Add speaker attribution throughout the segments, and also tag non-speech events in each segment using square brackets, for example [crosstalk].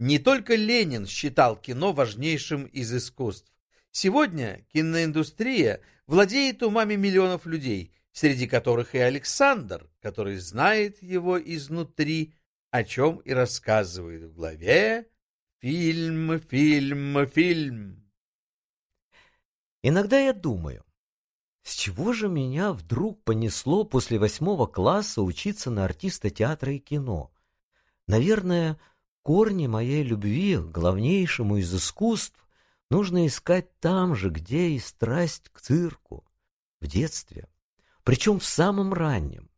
Speaker 1: Не только Ленин считал кино важнейшим из искусств. Сегодня киноиндустрия владеет умами миллионов людей, среди которых и Александр, который знает его изнутри, о чем и рассказывает в главе «Фильм, фильм, фильм».
Speaker 2: Иногда я думаю, с чего же меня вдруг понесло после восьмого класса учиться на артиста театра и кино? Наверное, корни моей любви к главнейшему из искусств нужно искать там же, где и страсть к цирку, в детстве. Причем в самом раннем.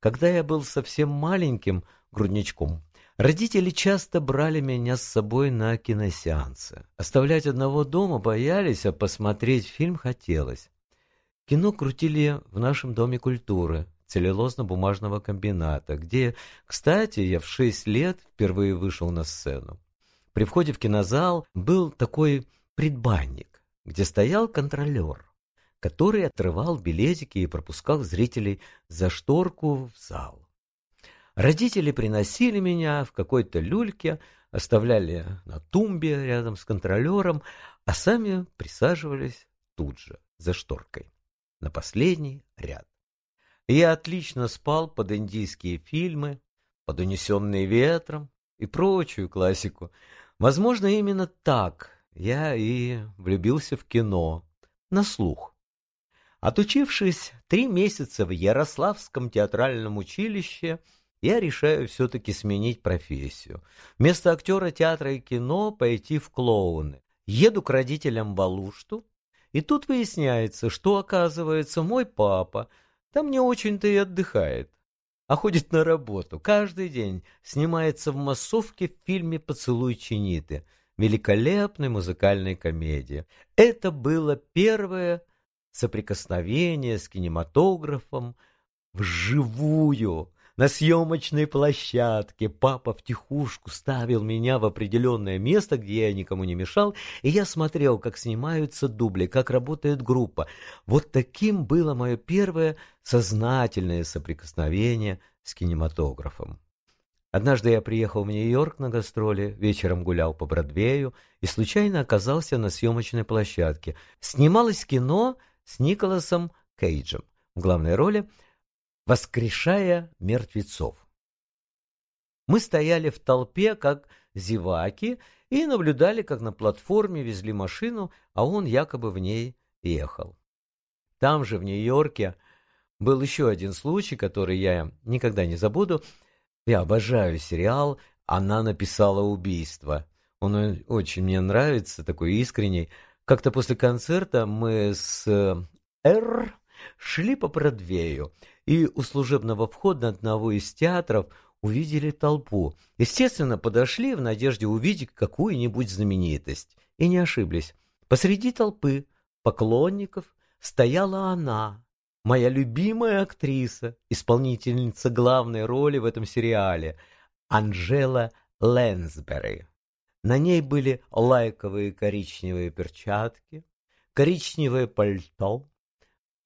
Speaker 2: Когда я был совсем маленьким грудничком, родители часто брали меня с собой на киносеансы. Оставлять одного дома боялись, а посмотреть фильм хотелось. Кино крутили в нашем Доме культуры, целлюлозно-бумажного комбината, где, кстати, я в шесть лет впервые вышел на сцену. При входе в кинозал был такой предбанник, где стоял контролер, который отрывал билетики и пропускал зрителей за шторку в зал. Родители приносили меня в какой-то люльке, оставляли на тумбе рядом с контролером, а сами присаживались тут же, за шторкой на последний ряд. Я отлично спал под индийские фильмы, под унесенные ветром и прочую классику. Возможно, именно так я и влюбился в кино, на слух. Отучившись три месяца в Ярославском театральном училище, я решаю все-таки сменить профессию. Вместо актера театра и кино пойти в клоуны. Еду к родителям в Алушту, и тут выясняется, что, оказывается, мой папа там не очень-то и отдыхает, а ходит на работу. Каждый день снимается в массовке в фильме «Поцелуй Чиниты», великолепной музыкальной комедии. Это было первое соприкосновение с кинематографом вживую. На съемочной площадке папа втихушку ставил меня в определенное место, где я никому не мешал, и я смотрел, как снимаются дубли, как работает группа. Вот таким было мое первое сознательное соприкосновение с кинематографом. Однажды я приехал в Нью-Йорк на гастроли, вечером гулял по Бродвею и случайно оказался на съемочной площадке. Снималось кино с Николасом Кейджем в главной роли – воскрешая мертвецов. Мы стояли в толпе, как зеваки, и наблюдали, как на платформе везли машину, а он якобы в ней ехал. Там же, в Нью-Йорке, был еще один случай, который я никогда не забуду. Я обожаю сериал «Она написала убийство». Он очень мне нравится, такой искренний. Как-то после концерта мы с Р шли по Бродвею, и у служебного входа одного из театров увидели толпу. Естественно, подошли в надежде увидеть какую-нибудь знаменитость. И не ошиблись. Посреди толпы поклонников стояла она, моя любимая актриса, исполнительница главной роли в этом сериале, Анжела Лэнсбери. На ней были лайковые коричневые перчатки, коричневое пальто,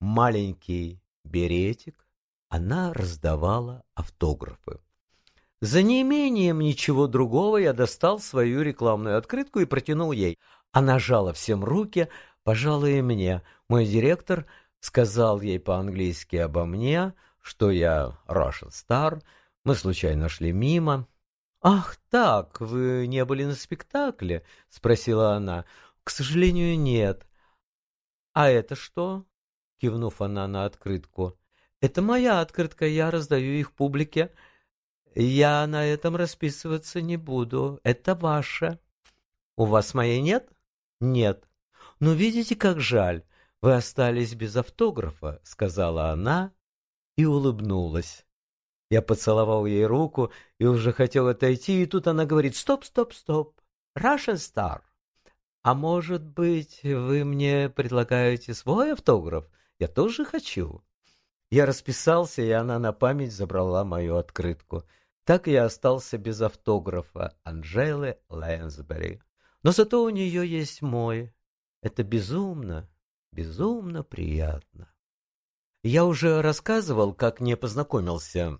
Speaker 2: маленький беретик, она раздавала автографы. За неимением ничего другого я достал свою рекламную открытку и протянул ей. Она жала всем руки, пожала и мне. Мой директор сказал ей по-английски обо мне, что я Russian Star. Мы случайно шли мимо. «Ах так, вы не были на спектакле?» — спросила она. «К сожалению, нет». «А это что?» — кивнув она на открытку. Это моя открытка, я раздаю их публике. Я на этом расписываться не буду. Это ваше. У вас моей нет? Нет. Ну, видите, как жаль. Вы остались без автографа, сказала она и улыбнулась. Я поцеловал ей руку и уже хотел отойти, и тут она говорит «Стоп, стоп, стоп! Russian Star! А может быть, вы мне предлагаете свой автограф? Я тоже хочу». Я расписался, и она на память забрала мою открытку. Так я остался без автографа Анжелы Лэнсбери. Но зато у нее есть мой. Это безумно, безумно приятно. Я уже рассказывал, как не познакомился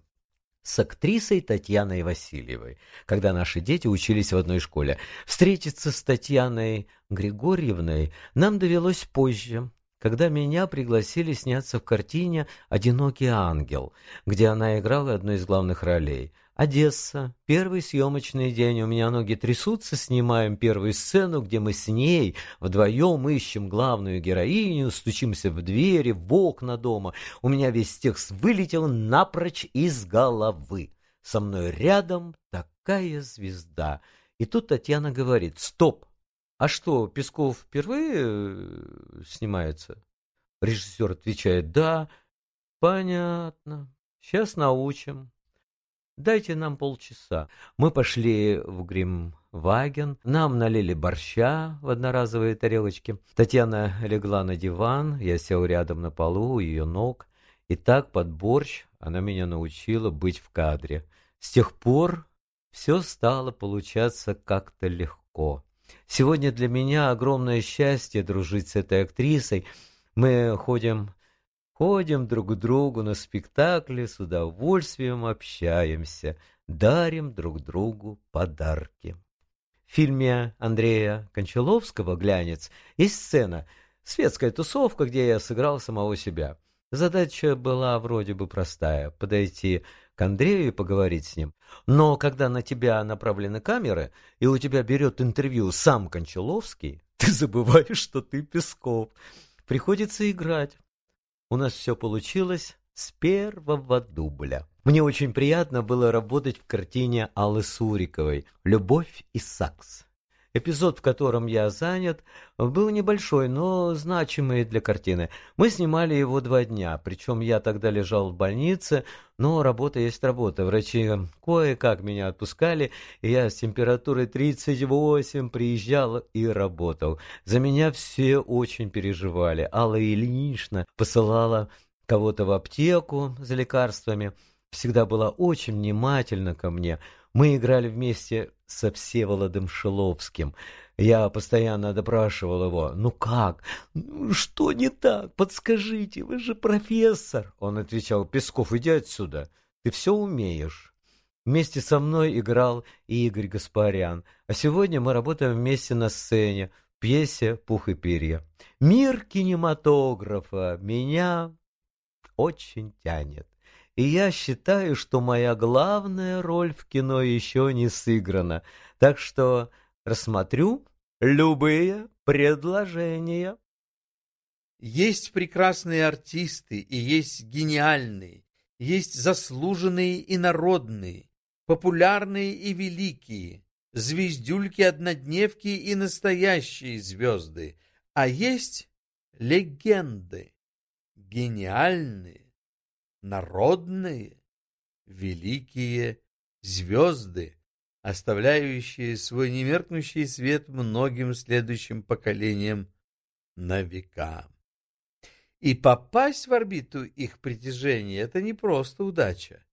Speaker 2: с актрисой Татьяной Васильевой, когда наши дети учились в одной школе. Встретиться с Татьяной Григорьевной нам довелось позже, когда меня пригласили сняться в картине «Одинокий ангел», где она играла одну из главных ролей. Одесса. Первый съемочный день. У меня ноги трясутся. Снимаем первую сцену, где мы с ней вдвоем ищем главную героиню, стучимся в двери, в окна дома. У меня весь текст вылетел напрочь из головы. Со мной рядом такая звезда. И тут Татьяна говорит, стоп, а что, Песков впервые э, снимается? Режиссер отвечает, да, понятно, сейчас научим. Дайте нам полчаса. Мы пошли в Гримваген, нам налили борща в одноразовые тарелочки. Татьяна легла на диван, я сел рядом на полу у ее ног. И так под борщ она меня научила быть в кадре. С тех пор все стало получаться как-то легко. Сегодня для меня огромное счастье дружить с этой актрисой. Мы ходим Ходим друг к другу на спектакли, с удовольствием общаемся, дарим друг другу подарки. В фильме Андрея Кончаловского «Глянец» есть сцена «Светская тусовка», где я сыграл самого себя. Задача была вроде бы простая — подойти к Андрею и поговорить с ним. Но когда на тебя направлены камеры, и у тебя берет интервью сам Кончаловский, [laughs] ты забываешь, что ты Песков. Приходится играть. У нас все получилось с первого дубля. Мне очень приятно было работать в картине Аллы Суриковой «Любовь и сакс». Эпизод, в котором я занят, был небольшой, но значимый для картины. Мы снимали его два дня, причем я тогда лежал в больнице, но работа есть работа. Врачи кое-как меня отпускали, и я с температурой 38 приезжал и работал. За меня все очень переживали. Алла Ильинична посылала кого-то в аптеку за лекарствами, всегда была очень внимательна ко мне – мы играли вместе со Всеволодом Шиловским. Я постоянно допрашивал его. «Ну как? Что не так? Подскажите, вы же профессор!» Он отвечал, «Песков, иди отсюда, ты все умеешь». Вместе со мной играл и Игорь Гаспарян. А сегодня мы работаем вместе на сцене, в пьесе «Пух и перья». Мир кинематографа меня очень тянет. И я считаю, что моя главная роль в кино еще не сыграна. Так что рассмотрю любые предложения.
Speaker 1: Есть прекрасные артисты и есть гениальные, есть заслуженные и народные, популярные и великие, звездюльки-однодневки и настоящие звезды, а есть легенды, гениальные, народные, великие звезды, оставляющие свой немеркнущий свет многим следующим поколениям на века. И попасть в орбиту их притяжения — это не просто удача.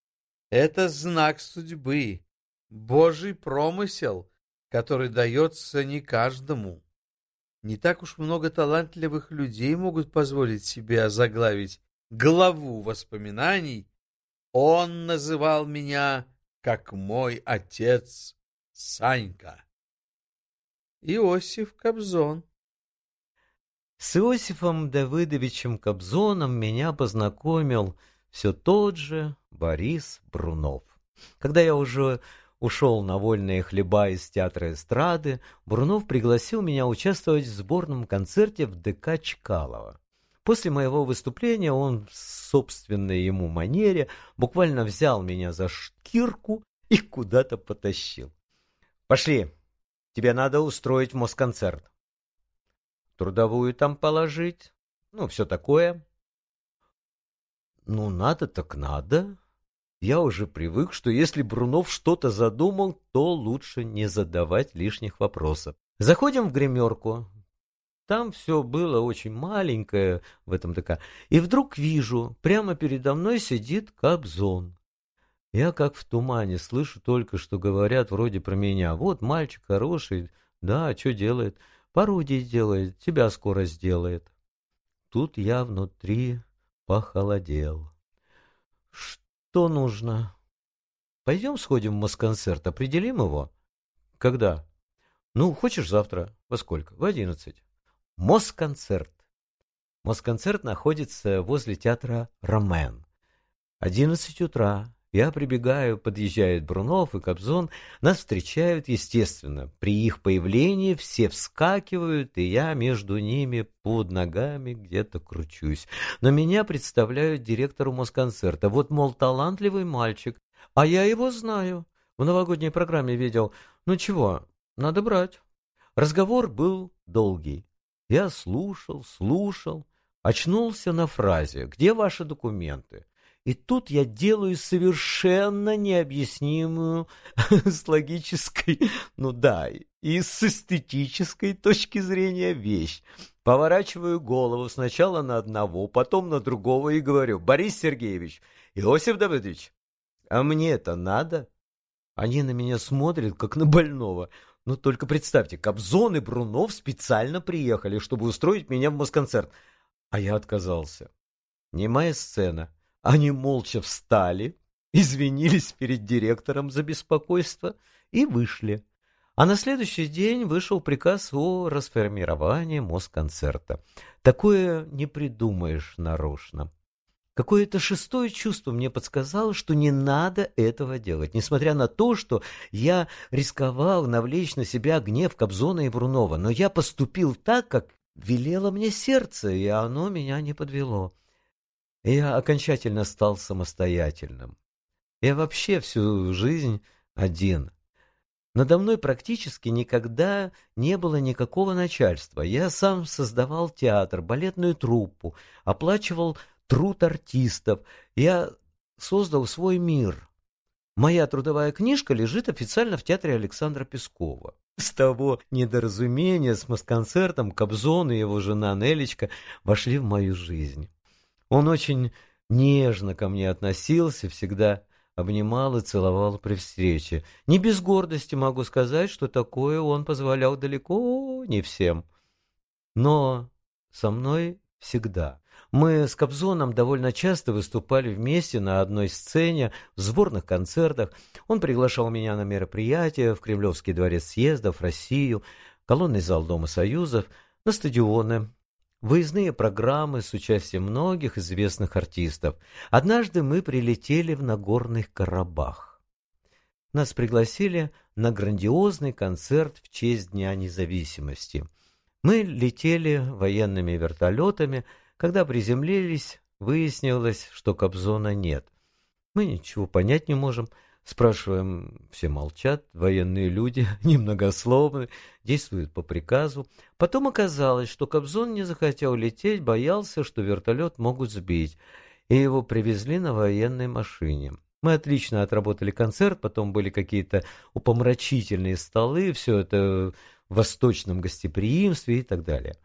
Speaker 1: Это знак судьбы, Божий промысел, который дается не каждому. Не так уж много талантливых людей могут позволить себе озаглавить главу воспоминаний, он называл меня как мой отец Санька. Иосиф Кобзон
Speaker 2: С Иосифом Давыдовичем Кобзоном меня познакомил все тот же Борис Брунов. Когда я уже ушел на вольные хлеба из театра эстрады, Брунов пригласил меня участвовать в сборном концерте в ДК Чкалова. После моего выступления он в собственной ему манере буквально взял меня за шкирку и куда-то потащил. «Пошли, тебе надо устроить Москонцерт». «Трудовую там положить, ну, все такое». «Ну, надо так надо». Я уже привык, что если Брунов что-то задумал, то лучше не задавать лишних вопросов. Заходим в гримерку. Там все было очень маленькое в этом ДК. И вдруг вижу, прямо передо мной сидит Кобзон. Я как в тумане слышу только, что говорят вроде про меня. Вот мальчик хороший, да, что делает? Пародии делает, тебя скоро сделает. Тут я внутри похолодел. Что нужно? Пойдем сходим в Москонцерт, определим его? Когда? Ну, хочешь завтра? Во сколько? В одиннадцать. Москонцерт. Москонцерт находится возле театра «Ромен». Одиннадцать утра. Я прибегаю, подъезжают Брунов и Кобзон. Нас встречают, естественно. При их появлении все вскакивают, и я между ними под ногами где-то кручусь. Но меня представляют директору Москонцерта. Вот, мол, талантливый мальчик. А я его знаю. В новогодней программе видел. Ну чего, надо брать. Разговор был долгий. Я слушал, слушал, очнулся на фразе «Где ваши документы?» И тут я делаю совершенно необъяснимую [laughs] с логической, ну да, и с эстетической точки зрения вещь. Поворачиваю голову сначала на одного, потом на другого и говорю, Борис Сергеевич, Иосиф Давыдович, а мне это надо? Они на меня смотрят, как на больного. Ну, только представьте, Кобзон и Брунов специально приехали, чтобы устроить меня в Москонцерт. А я отказался. Немая сцена. Они молча встали, извинились перед директором за беспокойство и вышли. А на следующий день вышел приказ о расформировании Москонцерта. Такое не придумаешь нарочно. Какое-то шестое чувство мне подсказало, что не надо этого делать, несмотря на то, что я рисковал навлечь на себя гнев Кобзона и Брунова. Но я поступил так, как велело мне сердце, и оно меня не подвело. Я окончательно стал самостоятельным. Я вообще всю жизнь один. Надо мной практически никогда не было никакого начальства. Я сам создавал театр, балетную труппу, оплачивал труд артистов. Я создал свой мир. Моя трудовая книжка лежит официально в театре Александра Пескова. С того недоразумения с Москонцертом Кобзон и его жена Нелечка вошли в мою жизнь. Он очень нежно ко мне относился, всегда обнимал и целовал при встрече. Не без гордости могу сказать, что такое он позволял далеко не всем. Но со мной всегда. Мы с Кобзоном довольно часто выступали вместе на одной сцене, в сборных концертах. Он приглашал меня на мероприятия в Кремлевский дворец съездов, Россию, колонный зал Дома Союзов, на стадионы, выездные программы с участием многих известных артистов. Однажды мы прилетели в Нагорный Карабах. Нас пригласили на грандиозный концерт в честь Дня независимости. Мы летели военными вертолетами, когда приземлились, выяснилось, что Кобзона нет. Мы ничего понять не можем. Спрашиваем, все молчат, военные люди, [laughs] немногословны, действуют по приказу. Потом оказалось, что Кобзон не захотел лететь, боялся, что вертолет могут сбить, и его привезли на военной машине. Мы отлично отработали концерт, потом были какие-то упомрачительные столы, все это в восточном гостеприимстве и так далее.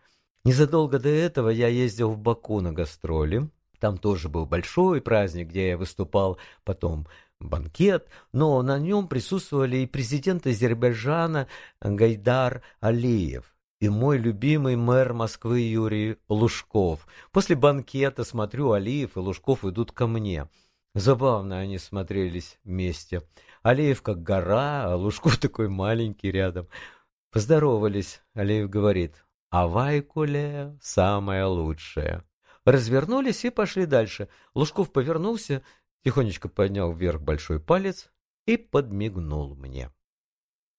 Speaker 2: Незадолго до этого я ездил в Баку на гастроли. Там тоже был большой праздник, где я выступал, потом банкет, но на нем присутствовали и президент Азербайджана Гайдар Алиев, и мой любимый мэр Москвы Юрий Лужков. После банкета смотрю, Алиев и Лужков идут ко мне. Забавно они смотрелись вместе. Алиев как гора, а Лужков [laughs] такой маленький рядом. Поздоровались. Алиев говорит, а Вайкуле самое лучшее. Развернулись и пошли дальше. Лужков повернулся, тихонечко поднял вверх большой палец и подмигнул мне.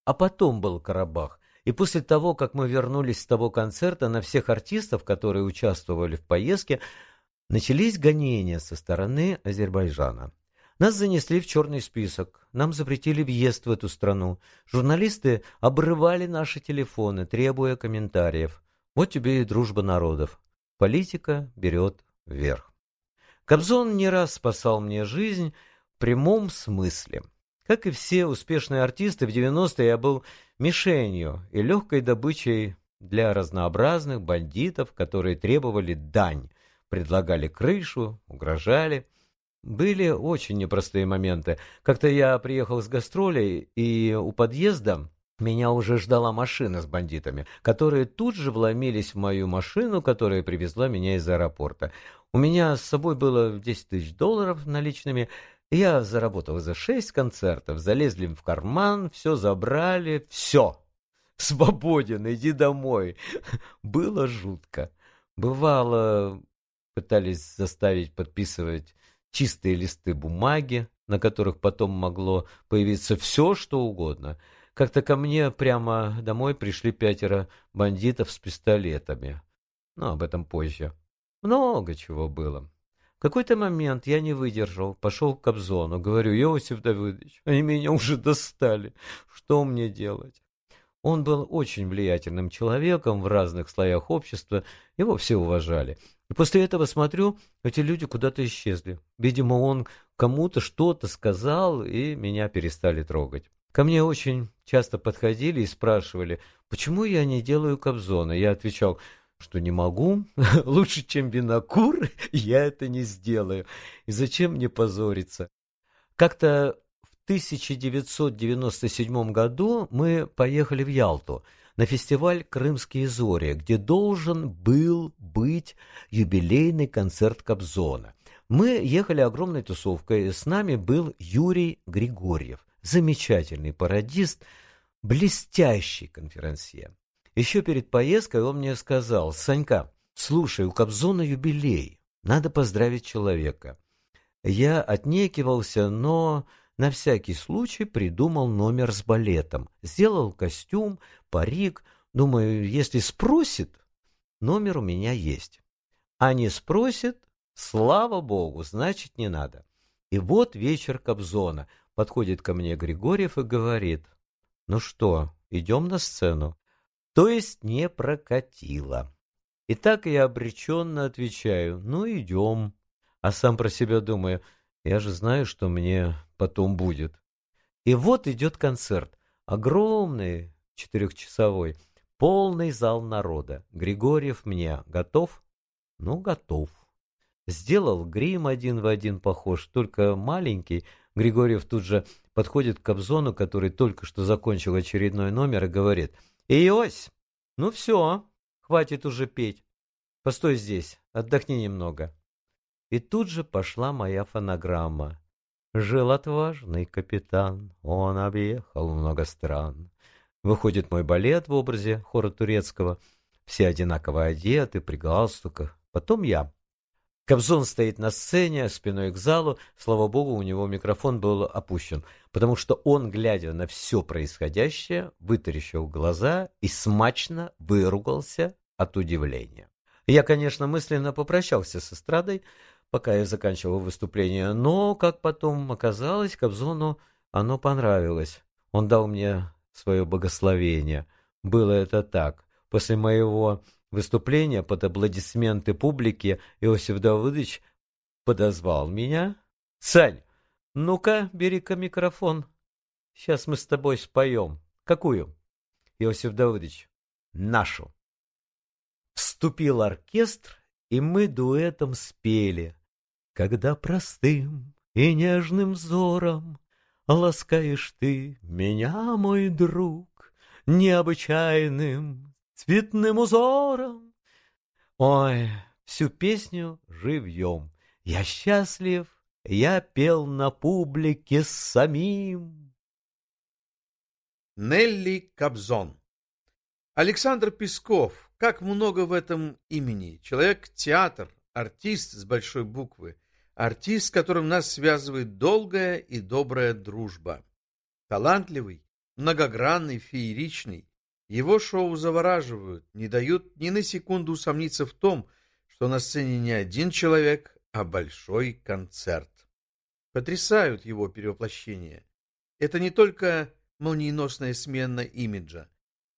Speaker 2: А потом был Карабах. И после того, как мы вернулись с того концерта, на всех артистов, которые участвовали в поездке, начались гонения со стороны Азербайджана. Нас занесли в черный список, нам запретили въезд в эту страну. Журналисты обрывали наши телефоны, требуя комментариев. Вот тебе и дружба народов. Политика берет вверх. Кобзон не раз спасал мне жизнь в прямом смысле. Как и все успешные артисты, в 90-е я был мишенью и легкой добычей для разнообразных бандитов, которые требовали дань, предлагали крышу, угрожали. Были очень непростые моменты. Как-то я приехал с гастролей, и у подъезда меня уже ждала машина с бандитами, которые тут же вломились в мою машину, которая привезла меня из аэропорта. У меня с собой было 10 тысяч долларов наличными, Я заработал за шесть концертов, залезли в карман, все забрали, все. Свободен, иди домой. Было жутко. Бывало, пытались заставить подписывать чистые листы бумаги, на которых потом могло появиться все, что угодно. Как-то ко мне прямо домой пришли пятеро бандитов с пистолетами. Но об этом позже. Много чего было. В какой-то момент я не выдержал, пошел к Кобзону. Говорю, Иосиф Давыдович, они меня уже достали. Что мне делать? Он был очень влиятельным человеком в разных слоях общества, его все уважали. И после этого смотрю, эти люди куда-то исчезли. Видимо, он кому-то что-то сказал, и меня перестали трогать. Ко мне очень часто подходили и спрашивали, почему я не делаю кобзона. Я отвечал, что не могу, [laughs] лучше, чем винокур, [laughs] я это не сделаю. И зачем мне позориться? Как-то 1997 году мы поехали в Ялту на фестиваль «Крымские зори», где должен был быть юбилейный концерт Кобзона. Мы ехали огромной тусовкой, с нами был Юрий Григорьев, замечательный пародист, блестящий конферансье. Еще перед поездкой он мне сказал, «Санька, слушай, у Кобзона юбилей, надо поздравить человека». Я отнекивался, но на всякий случай придумал номер с балетом. Сделал костюм, парик. Думаю, если спросит, номер у меня есть. А не спросит, слава богу, значит не надо. И вот вечер Кобзона. Подходит ко мне Григорьев и говорит, ну что, идем на сцену? То есть не прокатило. И так я обреченно отвечаю, ну идем. А сам про себя думаю, я же знаю, что мне потом будет. И вот идет концерт. Огромный, четырехчасовой, полный зал народа. Григорьев мне готов? Ну, готов. Сделал грим один в один похож, только маленький. Григорьев тут же подходит к Кобзону, который только что закончил очередной номер, и говорит, «Иось, ну все, хватит уже петь. Постой здесь, отдохни немного». И тут же пошла моя фонограмма. Жил отважный капитан, он объехал много стран. Выходит мой балет в образе хора турецкого, все одинаково одеты, при галстуках. Потом я. Кобзон стоит на сцене, спиной к залу. Слава богу, у него микрофон был опущен, потому что он, глядя на все происходящее, вытаращил глаза и смачно выругался от удивления. Я, конечно, мысленно попрощался с эстрадой, пока я заканчивал выступление, но, как потом оказалось, Кобзону оно понравилось. Он дал мне свое богословение. Было это так. После моего выступления под аплодисменты публики Иосиф Давыдович подозвал меня. «Сань, ну-ка, бери-ка микрофон. Сейчас мы с тобой споем. Какую?» Иосиф Давыдович. «Нашу». Вступил оркестр, и мы дуэтом спели. Когда простым и нежным взором Ласкаешь ты меня, мой друг, Необычайным цветным узором. Ой, всю песню живьем. Я счастлив, я пел на публике с самим.
Speaker 1: Нелли Кобзон Александр Песков. Как много в этом имени. Человек-театр, артист с большой буквы. Артист, с которым нас связывает долгая и добрая дружба. Талантливый, многогранный, фееричный. Его шоу завораживают, не дают ни на секунду усомниться в том, что на сцене не один человек, а большой концерт. Потрясают его перевоплощения. Это не только молниеносная смена имиджа,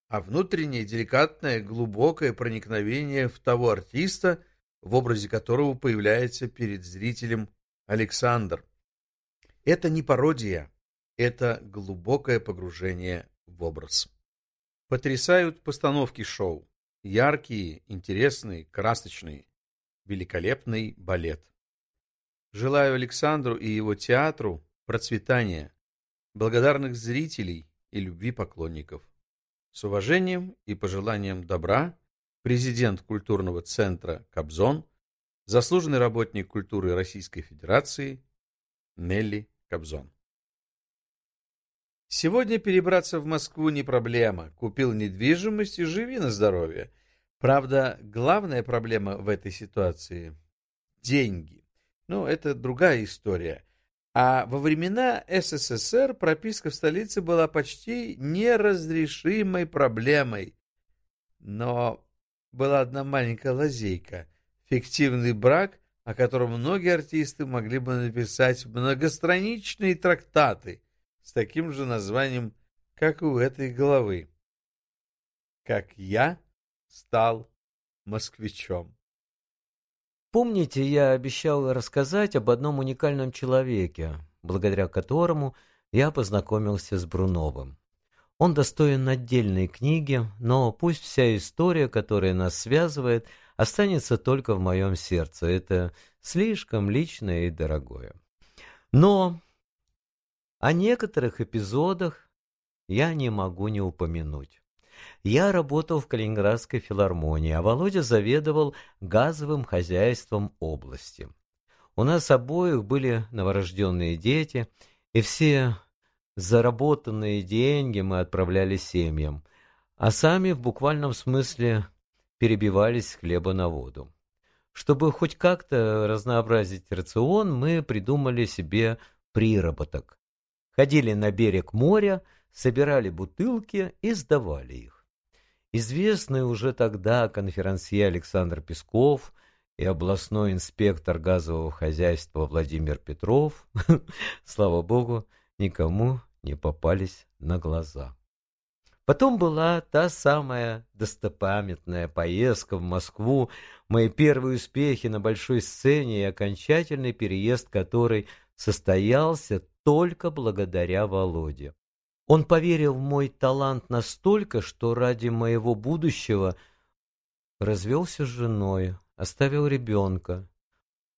Speaker 1: а внутреннее деликатное, глубокое проникновение в того артиста, в образе которого появляется перед зрителем Александр. Это не пародия, это глубокое погружение в образ. Потрясают постановки шоу. Яркие, интересные, красочные. Великолепный балет. Желаю Александру и его театру процветания, благодарных зрителей и любви поклонников. С уважением и пожеланием добра президент культурного центра «Кобзон», заслуженный работник культуры Российской Федерации Нелли Кобзон. Сегодня перебраться в Москву не проблема. Купил недвижимость и живи на здоровье. Правда, главная проблема в этой ситуации – деньги. Ну, это другая история. А во времена СССР прописка в столице была почти неразрешимой проблемой. Но была одна маленькая лазейка – фиктивный брак, о котором многие артисты могли бы написать многостраничные трактаты с таким же названием, как у этой главы. Как я стал москвичом.
Speaker 2: Помните, я обещал рассказать об одном уникальном человеке, благодаря которому я познакомился с Бруновым. Он достоин отдельной книги, но пусть вся история, которая нас связывает, останется только в моем сердце. Это слишком личное и дорогое. Но о некоторых эпизодах я не могу не упомянуть. Я работал в Калининградской филармонии, а Володя заведовал газовым хозяйством области. У нас обоих были новорожденные дети, и все заработанные деньги мы отправляли семьям, а сами в буквальном смысле перебивались с хлеба на воду. Чтобы хоть как-то разнообразить рацион, мы придумали себе приработок. Ходили на берег моря, собирали бутылки и сдавали их. Известный уже тогда конферансье Александр Песков и областной инспектор газового хозяйства Владимир Петров, [laughs] слава богу, никому не попались на глаза. Потом была та самая достопамятная поездка в Москву, мои первые успехи на большой сцене и окончательный переезд, который состоялся только благодаря Володе. Он поверил в мой талант настолько, что ради моего будущего развелся с женой, оставил ребенка,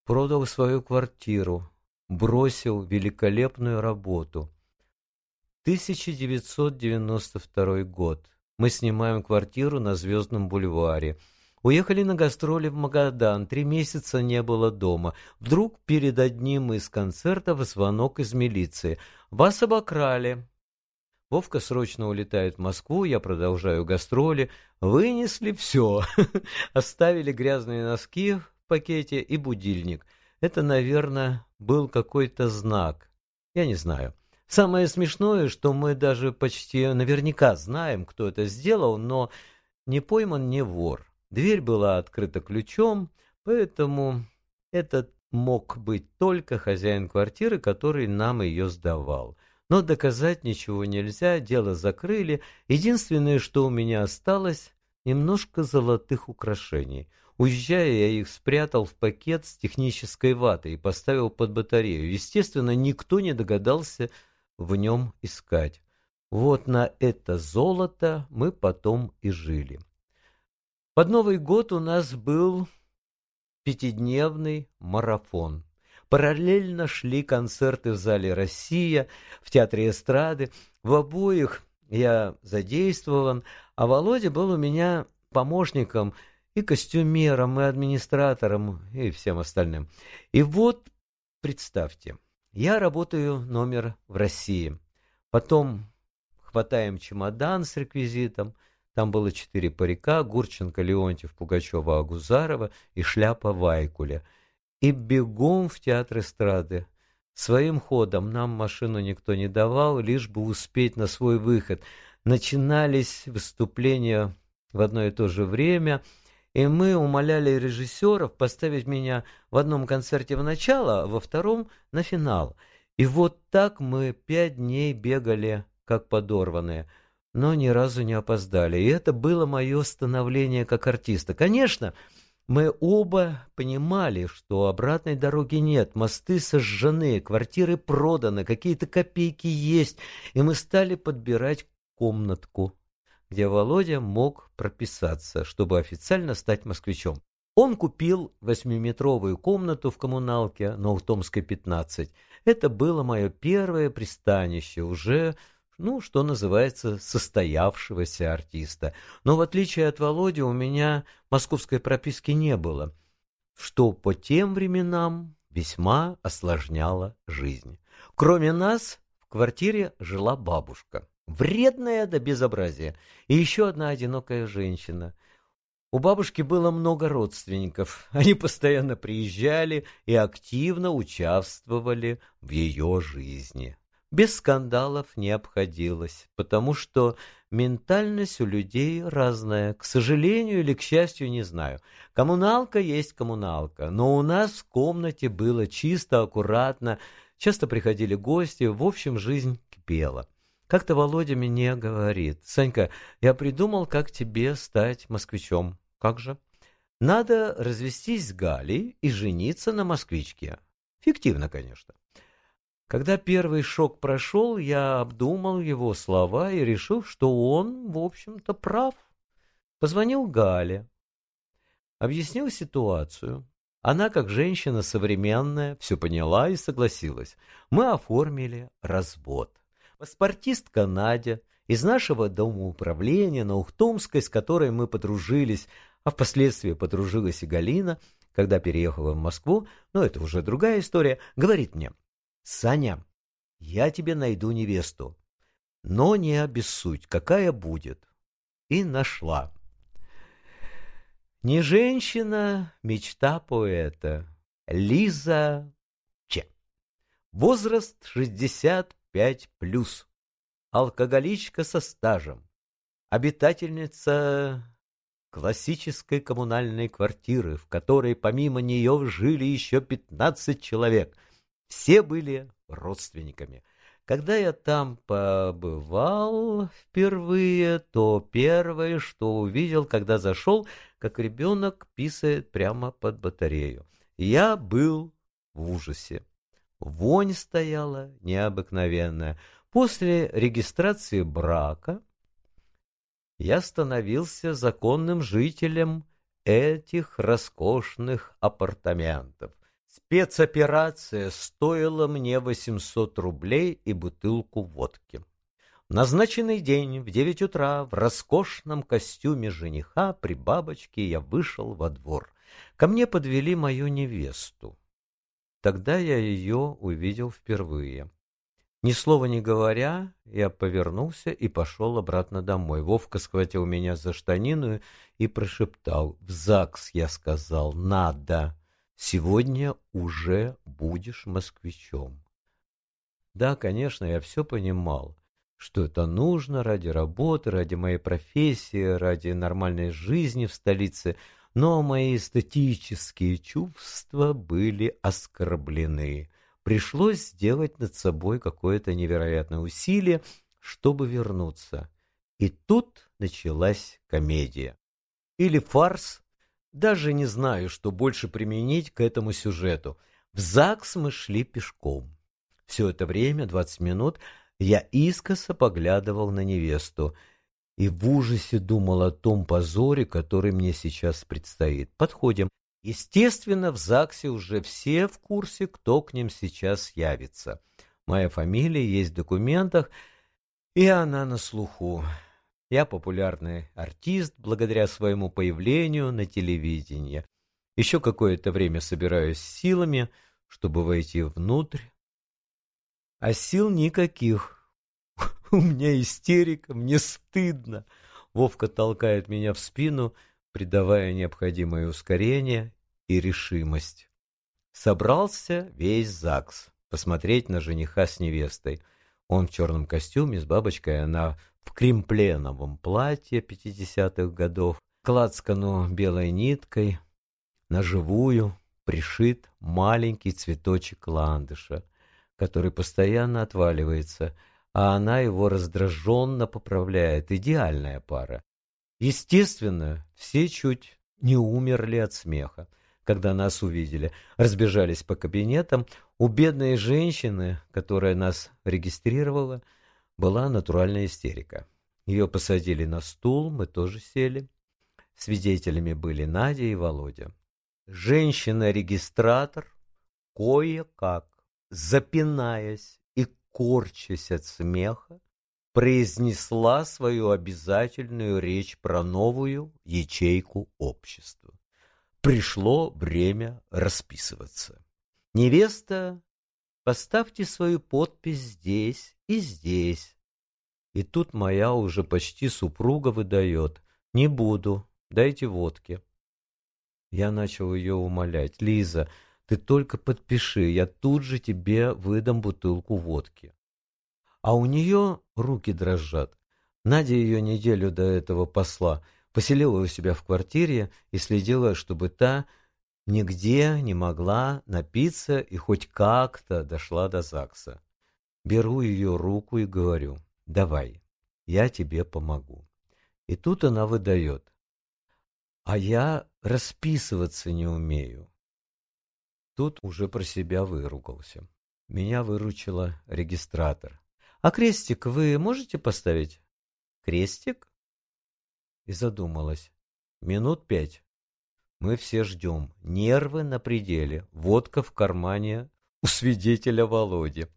Speaker 2: продал свою квартиру, бросил великолепную работу. 1992 год. Мы снимаем квартиру на Звездном бульваре. Уехали на гастроли в Магадан, три месяца не было дома. Вдруг перед одним из концертов звонок из милиции. Вас обокрали. Вовка срочно улетает в Москву, я продолжаю гастроли. Вынесли все. [laughs] Оставили грязные носки в пакете и будильник. Это, наверное, был какой-то знак. Я не знаю. Самое смешное, что мы даже почти наверняка знаем, кто это сделал, но не пойман не вор. Дверь была открыта ключом, поэтому этот мог быть только хозяин квартиры, который нам ее сдавал. Но доказать ничего нельзя, дело закрыли. Единственное, что у меня осталось, немножко золотых украшений. Уезжая, я их спрятал в пакет с технической ватой и поставил под батарею. Естественно, никто не догадался в нем искать. Вот на это золото мы потом и жили. Под Новый год у нас был пятидневный марафон. Параллельно шли концерты в зале «Россия», в Театре эстрады. В обоих я задействован, а Володя был у меня помощником и костюмером, и администратором, и всем остальным. И вот, представьте, я работаю номер в России. Потом хватаем чемодан с реквизитом. Там было четыре парика, Гурченко, Леонтьев, Пугачева, Агузарова и шляпа Вайкуля – и бегом в театр эстрады. Своим ходом нам машину никто не давал, лишь бы успеть на свой выход. Начинались выступления в одно и то же время, и мы умоляли режиссеров поставить меня в одном концерте в начало, а во втором — на финал. И вот так мы пять дней бегали, как подорванные, но ни разу не опоздали. И это было мое становление как артиста. Конечно, мы оба понимали, что обратной дороги нет, мосты сожжены, квартиры проданы, какие-то копейки есть, и мы стали подбирать комнатку, где Володя мог прописаться, чтобы официально стать москвичом. Он купил восьмиметровую комнату в коммуналке на Ухтомской, 15. Это было мое первое пристанище, уже ну, что называется, состоявшегося артиста. Но в отличие от Володи у меня московской прописки не было, что по тем временам весьма осложняла жизнь. Кроме нас, в квартире жила бабушка, вредная до безобразия, и еще одна одинокая женщина. У бабушки было много родственников, [laughs] они постоянно приезжали и активно участвовали в ее жизни. Без скандалов не обходилось, потому что ментальность у людей разная. К сожалению или к счастью, не знаю. Коммуналка есть коммуналка, но у нас в комнате было чисто, аккуратно, часто приходили гости, в общем, жизнь кипела. Как-то Володя мне говорит, «Санька, я придумал, как тебе стать москвичом». «Как же?» «Надо развестись с Галей и жениться на москвичке». Фиктивно, конечно. Когда первый шок прошел, я обдумал его слова и решил, что он, в общем-то, прав. Позвонил Гале, объяснил ситуацию. Она, как женщина современная, все поняла и согласилась. Мы оформили развод. Паспортистка Надя из нашего дома управления на Ухтомской, с которой мы подружились, а впоследствии подружилась и Галина, когда переехала в Москву, но это уже другая история, говорит мне – Саня, я тебе найду невесту, но не обессудь, какая будет. И нашла. Не женщина, мечта поэта. Лиза Че. Возраст 65 плюс. Алкоголичка со стажем. Обитательница классической коммунальной квартиры, в которой помимо нее жили еще 15 человек – все были родственниками. Когда я там побывал впервые, то первое, что увидел, когда зашел, как ребенок писает прямо под батарею. Я был в ужасе. Вонь стояла необыкновенная. После регистрации брака я становился законным жителем этих роскошных апартаментов. Спецоперация стоила мне 800 рублей и бутылку водки. В назначенный день в девять утра в роскошном костюме жениха при бабочке я вышел во двор. Ко мне подвели мою невесту. Тогда я ее увидел впервые. Ни слова не говоря, я повернулся и пошел обратно домой. Вовка схватил меня за штанину и прошептал. «В ЗАГС, я сказал, надо!» Сегодня уже будешь москвичом. Да, конечно, я все понимал, что это нужно ради работы, ради моей профессии, ради нормальной жизни в столице, но мои эстетические чувства были оскорблены. Пришлось сделать над собой какое-то невероятное усилие, чтобы вернуться. И тут началась комедия. Или фарс, даже не знаю, что больше применить к этому сюжету. В ЗАГС мы шли пешком. Все это время, двадцать минут, я искоса поглядывал на невесту и в ужасе думал о том позоре, который мне сейчас предстоит. Подходим. Естественно, в ЗАГСе уже все в курсе, кто к ним сейчас явится. Моя фамилия есть в документах, и она на слуху. Я популярный артист благодаря своему появлению на телевидении. Еще какое-то время собираюсь силами, чтобы войти внутрь. А сил никаких. [laughs] У меня истерика, мне стыдно. Вовка толкает меня в спину, придавая необходимое ускорение и решимость. Собрался весь ЗАГС посмотреть на жениха с невестой. Он в черном костюме с бабочкой, она в кремпленовом платье 50-х годов, кладскану белой ниткой, на живую пришит маленький цветочек ландыша, который постоянно отваливается, а она его раздраженно поправляет. Идеальная пара. Естественно, все чуть не умерли от смеха, когда нас увидели, разбежались по кабинетам. У бедной женщины, которая нас регистрировала, была натуральная истерика. Ее посадили на стул, мы тоже сели. Свидетелями были Надя и Володя. Женщина-регистратор кое-как, запинаясь корчась от смеха, произнесла свою обязательную речь про новую ячейку общества. Пришло время расписываться. «Невеста, поставьте свою подпись здесь и здесь». И тут моя уже почти супруга выдает. «Не буду, дайте водки». Я начал ее умолять. «Лиза, ты только подпиши, я тут же тебе выдам бутылку водки». А у нее руки дрожат. Надя ее неделю до этого посла поселила у себя в квартире и следила, чтобы та нигде не могла напиться и хоть как-то дошла до ЗАГСа. Беру ее руку и говорю, давай, я тебе помогу. И тут она выдает, а я расписываться не умею. Тут уже про себя выругался. Меня выручила регистратор. «А крестик вы можете поставить?» «Крестик?» И задумалась. Минут пять. Мы все ждем. Нервы на пределе. Водка в кармане у свидетеля Володи.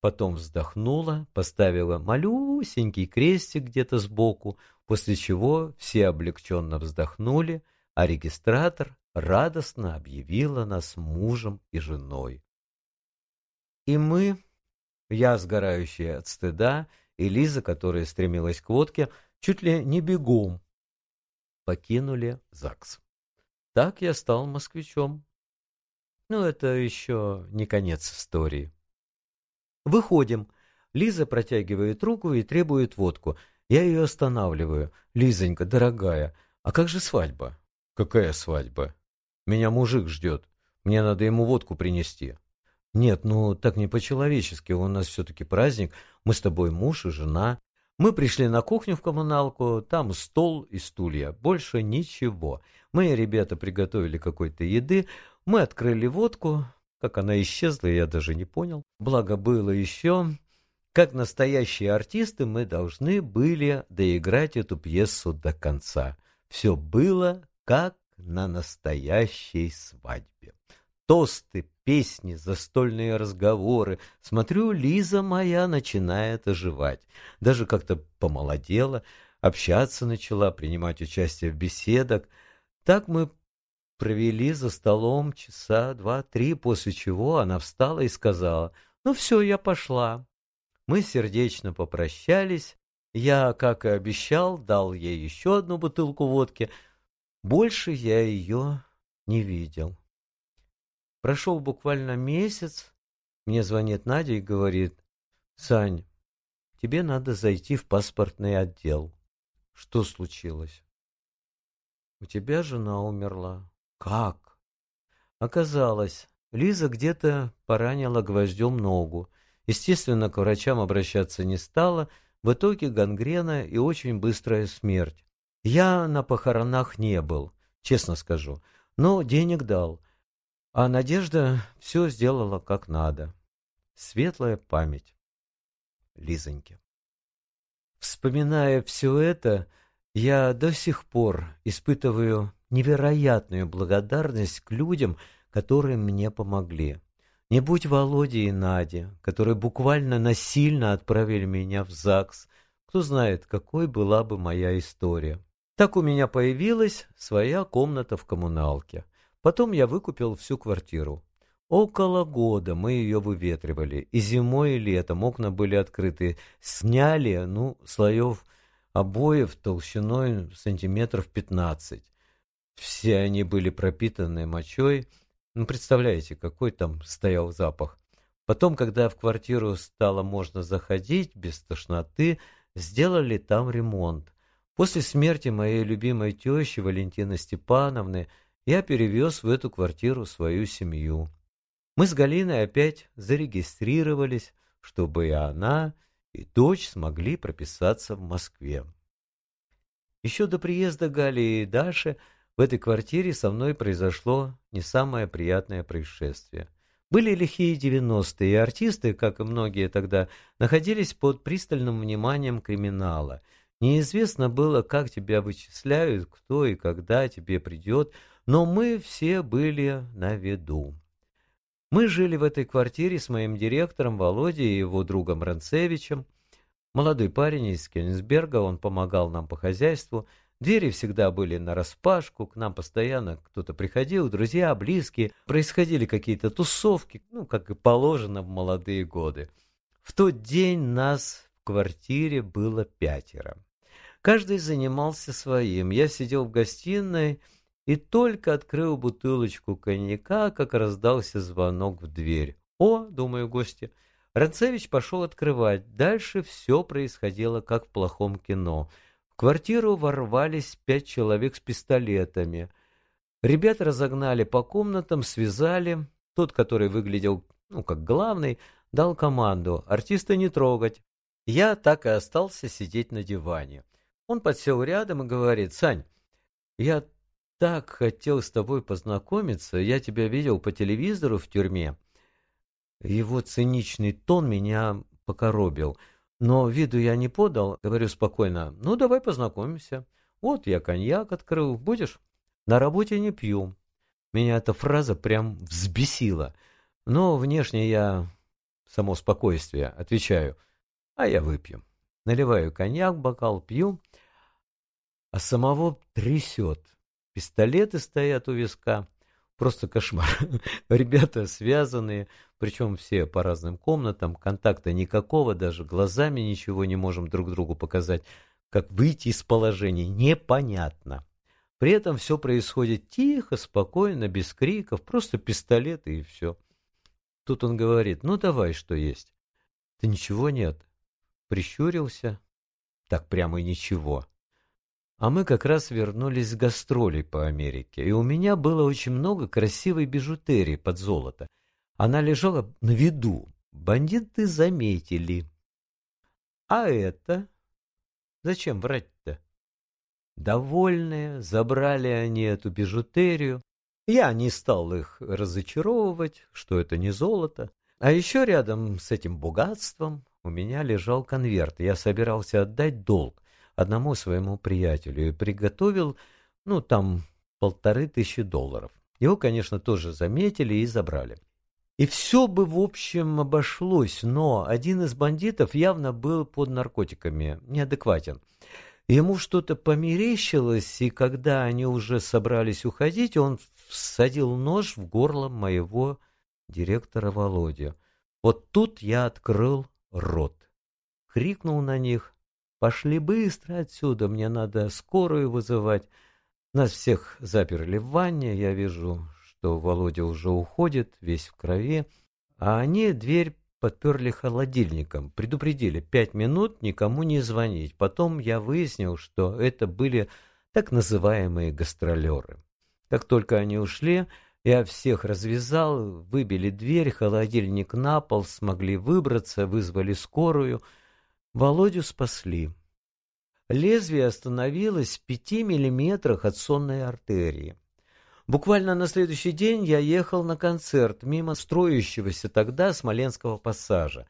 Speaker 2: Потом вздохнула, поставила малюсенький крестик где-то сбоку, после чего все облегченно вздохнули, а регистратор радостно объявила нас мужем и женой. И мы, я сгорающая от стыда, и Лиза, которая стремилась к водке, чуть ли не бегом покинули ЗАГС. Так я стал москвичом. Но это еще не конец истории. Выходим. Лиза протягивает руку и требует водку. Я ее останавливаю. «Лизонька, дорогая, а как же свадьба?» «Какая свадьба? Меня мужик ждет. Мне надо ему водку принести». «Нет, ну так не по-человечески. У нас все-таки праздник. Мы с тобой муж и жена. Мы пришли на кухню в коммуналку. Там стол и стулья. Больше ничего. Мои ребята приготовили какой-то еды. Мы открыли водку. Как она исчезла, я даже не понял. Благо было еще как настоящие артисты мы должны были доиграть эту пьесу до конца. Все было как на настоящей свадьбе. Тосты, песни, застольные разговоры. Смотрю, Лиза моя начинает оживать. Даже как-то помолодела, общаться начала, принимать участие в беседах. Так мы провели за столом часа два-три, после чего она встала и сказала, «Ну все, я пошла». Мы сердечно попрощались. Я, как и обещал, дал ей еще одну бутылку водки. Больше я ее не видел. Прошел буквально месяц. Мне звонит Надя и говорит, «Сань, тебе надо зайти в паспортный отдел». Что случилось? У тебя жена умерла. Как? Оказалось, Лиза где-то поранила гвоздем ногу. Естественно, к врачам обращаться не стала, в итоге гангрена и очень быстрая смерть. Я на похоронах не был, честно скажу, но денег дал. А Надежда все сделала как надо. Светлая память. Лизоньке. Вспоминая все это, я до сих пор испытываю невероятную благодарность к людям, которые мне помогли. Не будь Володи и Нади, которые буквально насильно отправили меня в ЗАГС, кто знает, какой была бы моя история. Так у меня появилась своя комната в коммуналке. Потом я выкупил всю квартиру. Около года мы ее выветривали, и зимой и летом окна были открыты. Сняли, ну, слоев обоев толщиной сантиметров пятнадцать. Все они были пропитаны мочой, ну, представляете, какой там стоял запах. Потом, когда в квартиру стало можно заходить без тошноты, сделали там ремонт. После смерти моей любимой тещи Валентины Степановны я перевез в эту квартиру свою семью. Мы с Галиной опять зарегистрировались, чтобы и она, и дочь смогли прописаться в Москве. Еще до приезда Гали и Даши в этой квартире со мной произошло не самое приятное происшествие. Были лихие девяностые, и артисты, как и многие тогда, находились под пристальным вниманием криминала. Неизвестно было, как тебя вычисляют, кто и когда тебе придет, но мы все были на виду. Мы жили в этой квартире с моим директором Володей и его другом Ранцевичем. Молодой парень из Кенигсберга, он помогал нам по хозяйству, Двери всегда были нараспашку, к нам постоянно кто-то приходил, друзья, близкие. Происходили какие-то тусовки, ну, как и положено в молодые годы. В тот день нас в квартире было пятеро. Каждый занимался своим. Я сидел в гостиной и только открыл бутылочку коньяка, как раздался звонок в дверь. «О!» — думаю гости. Ранцевич пошел открывать. Дальше все происходило, как в плохом кино — квартиру ворвались пять человек с пистолетами. Ребят разогнали по комнатам, связали. Тот, который выглядел, ну, как главный, дал команду артиста не трогать. Я так и остался сидеть на диване. Он подсел рядом и говорит, «Сань, я так хотел с тобой познакомиться, я тебя видел по телевизору в тюрьме». Его циничный тон меня покоробил. Но виду я не подал, говорю спокойно, ну давай познакомимся. Вот я коньяк открыл, будешь? На работе не пью. Меня эта фраза прям взбесила. Но внешне я само спокойствие, отвечаю, а я выпью. Наливаю коньяк бокал, пью, а самого трясет. Пистолеты стоят у виска. Просто кошмар. [laughs] Ребята связанные, причем все по разным комнатам, контакта никакого, даже глазами ничего не можем друг другу показать. Как выйти из положения, непонятно. При этом все происходит тихо, спокойно, без криков, просто пистолеты и все. Тут он говорит, ну давай, что есть. Да ничего нет. Прищурился. Так прямо и ничего. А мы как раз вернулись с гастролей по Америке, и у меня было очень много красивой бижутерии под золото. Она лежала на виду. Бандиты заметили. А это? Зачем врать-то? Довольные, забрали они эту бижутерию. Я не стал их разочаровывать, что это не золото. А еще рядом с этим богатством у меня лежал конверт. Я собирался отдать долг одному своему приятелю и приготовил, ну, там, полторы тысячи долларов. Его, конечно, тоже заметили и забрали. И все бы, в общем, обошлось, но один из бандитов явно был под наркотиками, неадекватен. Ему что-то померещилось, и когда они уже собрались уходить, он всадил нож в горло моего директора Володя. Вот тут я открыл рот, крикнул на них, Пошли быстро отсюда, мне надо скорую вызывать. Нас всех заперли в ванне, я вижу, что Володя уже уходит, весь в крови. А они дверь подперли холодильником, предупредили пять минут никому не звонить. Потом я выяснил, что это были так называемые гастролеры. Как только они ушли, я всех развязал, выбили дверь, холодильник на пол, смогли выбраться, вызвали скорую — Володю спасли. Лезвие остановилось в пяти миллиметрах от сонной артерии. Буквально на следующий день я ехал на концерт мимо строящегося тогда Смоленского пассажа.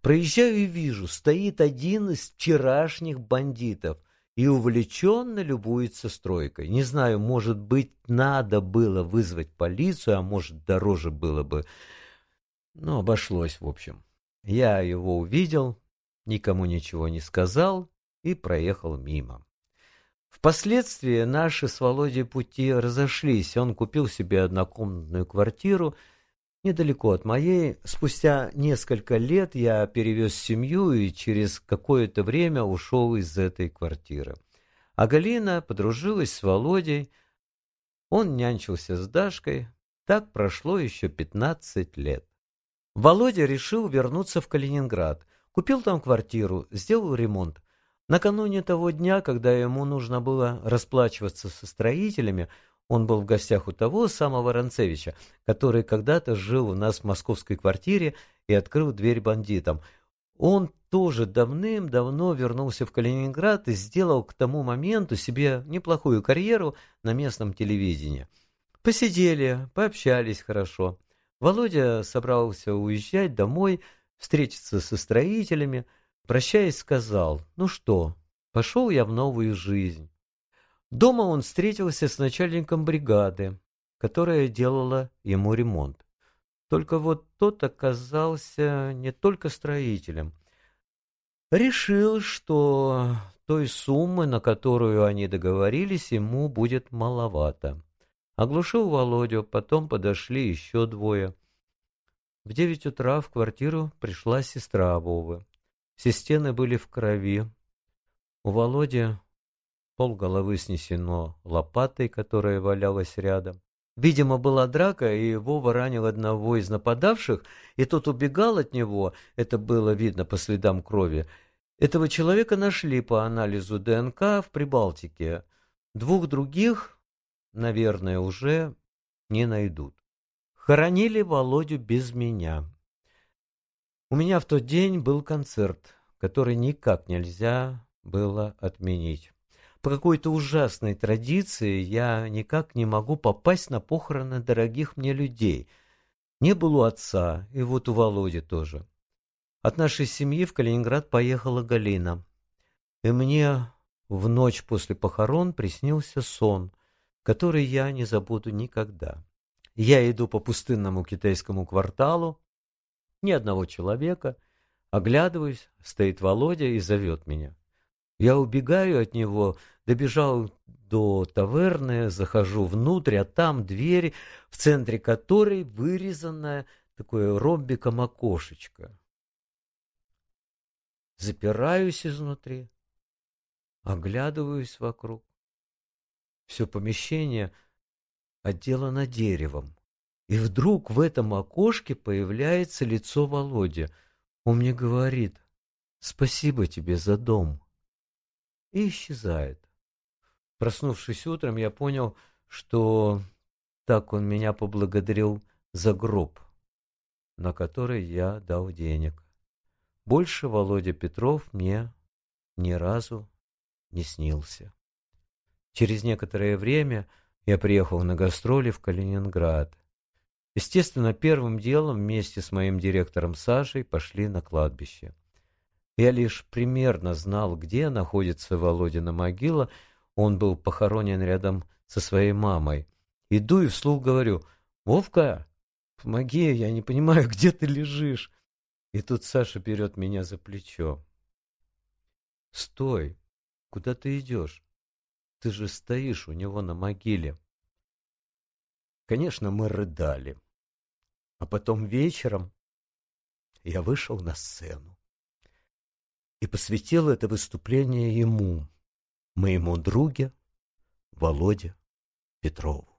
Speaker 2: Проезжаю и вижу, стоит один из вчерашних бандитов и увлеченно любуется стройкой. Не знаю, может быть, надо было вызвать полицию, а может, дороже было бы. Но обошлось, в общем. Я его увидел, никому ничего не сказал и проехал мимо. Впоследствии наши с Володей пути разошлись. Он купил себе однокомнатную квартиру недалеко от моей. Спустя несколько лет я перевез семью и через какое-то время ушел из этой квартиры. А Галина подружилась с Володей. Он нянчился с Дашкой. Так прошло еще 15 лет. Володя решил вернуться в Калининград. Купил там квартиру, сделал ремонт. Накануне того дня, когда ему нужно было расплачиваться со строителями, он был в гостях у того самого Ранцевича, который когда-то жил у нас в московской квартире и открыл дверь бандитам. Он тоже давным-давно вернулся в Калининград и сделал к тому моменту себе неплохую карьеру на местном телевидении. Посидели, пообщались хорошо. Володя собрался уезжать домой, встретиться со строителями, прощаясь, сказал, ну что, пошел я в новую жизнь. Дома он встретился с начальником бригады, которая делала ему ремонт. Только вот тот оказался не только строителем. Решил, что той суммы, на которую они договорились, ему будет маловато. Оглушил Володю, потом подошли еще двое. В девять утра в квартиру пришла сестра Вовы. Все стены были в крови. У Володи полголовы снесено лопатой, которая валялась рядом. Видимо, была драка, и Вова ранил одного из нападавших, и тот убегал от него, это было видно по следам крови. Этого человека нашли по анализу ДНК в Прибалтике. Двух других, наверное, уже не найдут. Хоронили Володю без меня. У меня в тот день был концерт, который никак нельзя было отменить. По какой-то ужасной традиции я никак не могу попасть на похороны дорогих мне людей. Не было у отца, и вот у Володи тоже. От нашей семьи в Калининград поехала Галина. И мне в ночь после похорон приснился сон, который я не забуду никогда. Я иду по пустынному китайскому кварталу, ни одного человека, оглядываюсь, стоит Володя и зовет меня. Я убегаю от него, добежал до таверны, захожу внутрь, а там дверь, в центре которой вырезанное такое ромбиком окошечко. Запираюсь изнутри, оглядываюсь вокруг. Все помещение отделано деревом. И вдруг в этом окошке появляется лицо Володи. Он мне говорит, «Спасибо тебе за дом» и исчезает. Проснувшись утром, я понял, что так он меня поблагодарил за гроб, на который я дал денег. Больше Володя Петров мне ни разу не снился. Через некоторое время я приехал на гастроли в Калининград. Естественно, первым делом вместе с моим директором Сашей пошли на кладбище. Я лишь примерно знал, где находится Володина могила. Он был похоронен рядом со своей мамой. Иду и вслух говорю, «Вовка, помоги, я не понимаю, [laughs] где ты лежишь?» И тут Саша берет меня за плечо. «Стой! Куда ты идешь? Ты же стоишь у него на могиле». Конечно, мы рыдали. А потом вечером я вышел на сцену и посвятил это выступление ему, моему друге Володе Петрову.